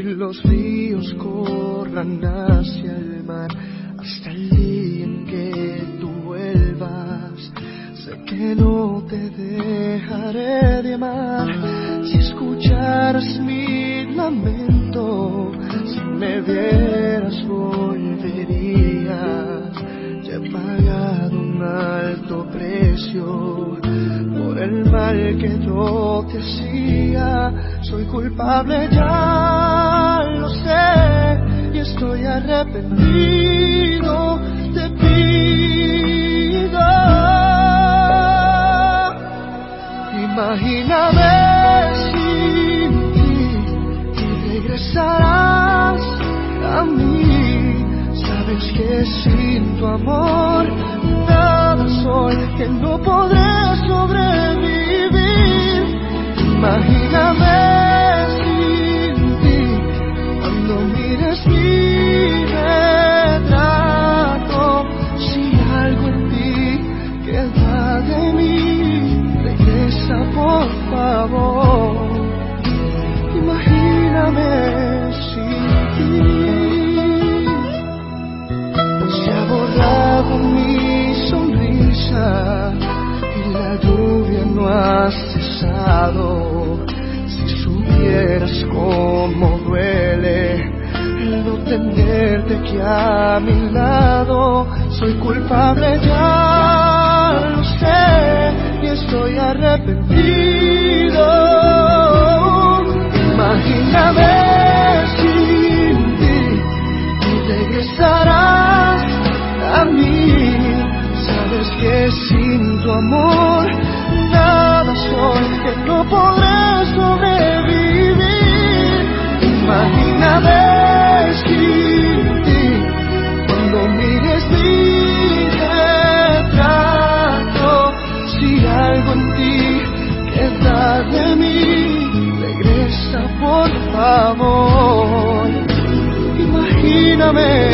y los ríos corran hacia el mar hasta el día en que tú vuelvas. Sé que no te dejaré de amar si escucharas mi lamento, si me vieras volverías. Ya he pagado un alto precio por el mal que yo te hacía. Soy culpable, ya y estoy arrepentido. Te pido, imagíname sin ti y regresarás a mí. Sabes que sin tu amor nada soy, que no podré no ha cesado. Si supieras cómo duele el no tenerte aquí a mi lado, soy culpable ya lo sé y estoy arrepentido. Imagíname